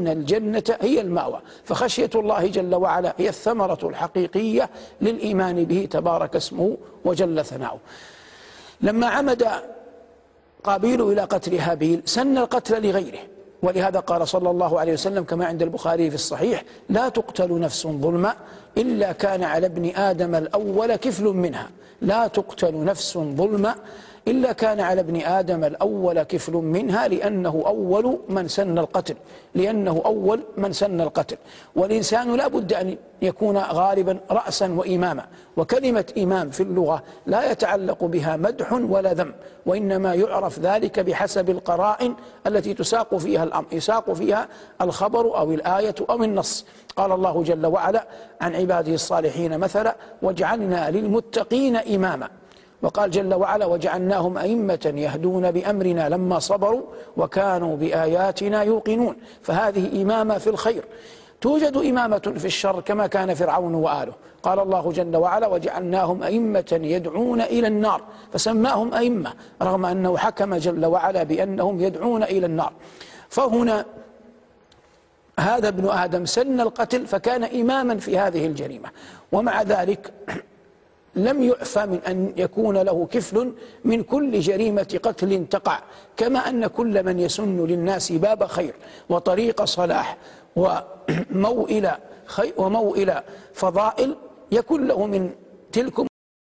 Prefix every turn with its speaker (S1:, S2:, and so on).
S1: أن الجنة هي المأوى. فخشية الله جل وعلا هي الثمرة الحقيقية للإيمان به تبارك اسمه وجل ثناؤه. لما عمد قابيل إلى قتل هابيل سن القتل لغيره. ولهذا قال صلى الله عليه وسلم كما عند البخاري في الصحيح لا تقتل نفس ظلما إلا كان على ابن آدم الأول كفل منها. لا تقتل نفس ظلما إلا كان على ابن آدم الأول كفل منها لأنه أول من سن القتل لأنه أول من سن القتل. والإنسان لا بد أن يكون غالبا رأسا وإماما. وكلمة إمام في اللغة لا يتعلق بها مدح ولا ذم وإنما يعرف ذلك بحسب القرائن التي تساق فيها الأمر يساق فيها الخبر أو الآية أو النص. قال الله جل وعلا عن عباده الصالحين مثلا وجعلنا للمتقين إماما. وقال جل وعلا وجعلناهم أئمة يهدون بأمرنا لما صبروا وكانوا بآياتنا يوقنون. فهذه إمامة في الخير. توجد إمامة في الشر كما كان فرعون وآله. قال الله جل وعلا وجعلناهم أئمة يدعون إلى النار. فسماهم أئمة رغم أنه حكم جل وعلا بأنهم يدعون إلى النار. فهنا هذا ابن آدم سن القتل فكان إماما في هذه الجريمة. ومع ذلك لم يعفى من أن يكون له كفل من كل جريمة قتل تقع كما أن كل من يسن للناس باب خير وطريق صلاح وموئل, وموئل فضائل يكون له من تلكم